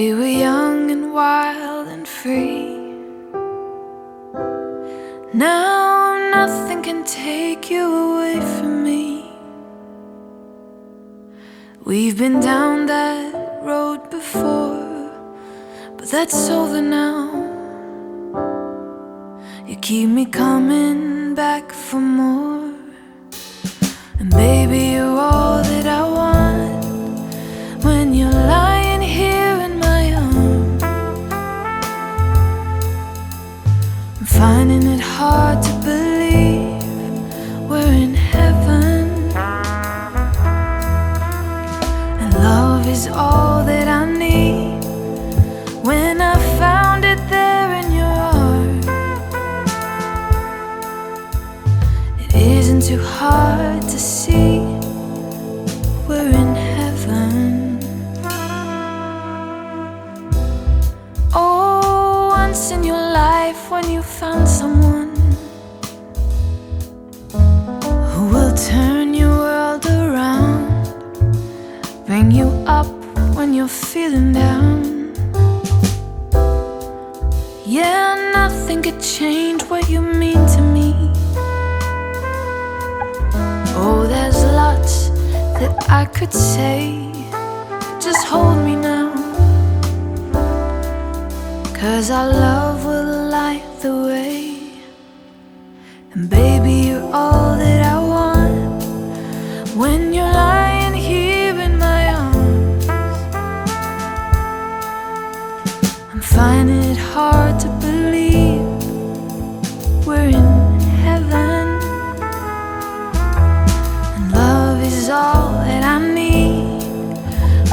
and wild and free. Now nothing can take you away from me. We've been down that road before, but that's over now. You keep me coming back for more. And baby, you're all that I want when you're hard to believe we're in heaven. And love is all that I need when I found it there in your arms. It isn't too hard to see we're in heaven. Oh, once in your life when you found someone bring you up when you're feeling down. Yeah, nothing could change what you mean to me. Oh, there's lots that I could say. Just hold me now. Cause our love will light the way. And baby, you're all that I I'm finding it hard to believe we're in heaven. And love is all that I need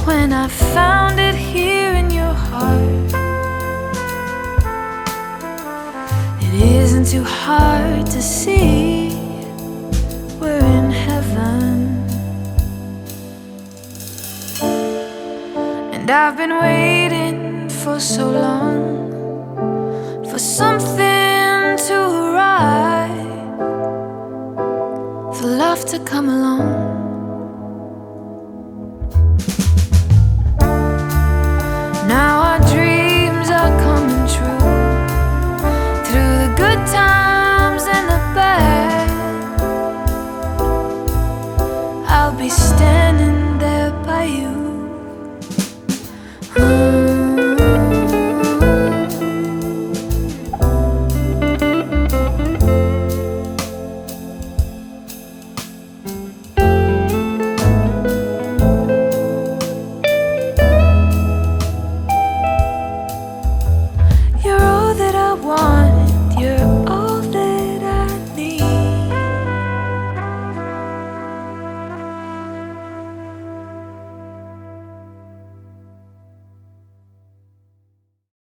when I found it here in your heart. It isn't too hard to see we're in heaven. And I've been waiting for so long for something to arrive, for love to come along one.